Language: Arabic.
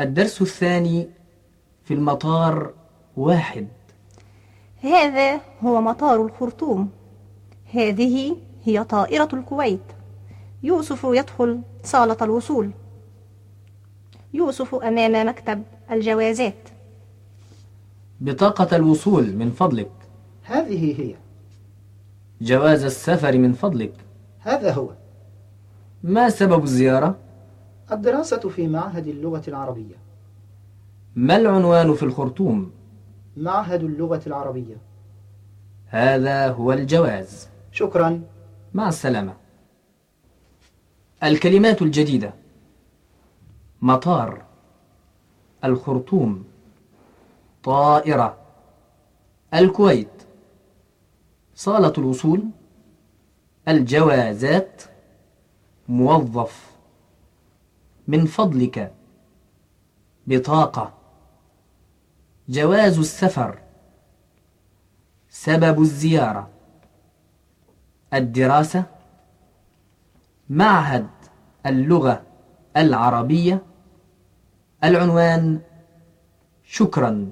الدرس الثاني في المطار واحد. هذا هو مطار الخرطوم. هذه هي طائرة الكويت. يوسف يدخل صالة الوصول. يوسف أمام مكتب الجوازات. بطاقة الوصول من فضلك. هذه هي. جواز السفر من فضلك. هذا هو. ما سبب الزيارة؟ الدراسة في معهد اللغة العربية. ما العنوان في الخرطوم؟ معهد اللغة العربية. هذا هو الجواز. شكرا. مع السلامة. الكلمات الجديدة. مطار. الخرطوم. طائرة. الكويت. صالة الوصول. الجوازات. موظف. من فضلك. بطاقة. جواز السفر. سبب الزيارة. الدراسة. معهد اللغة العربية. العنوان شكرا.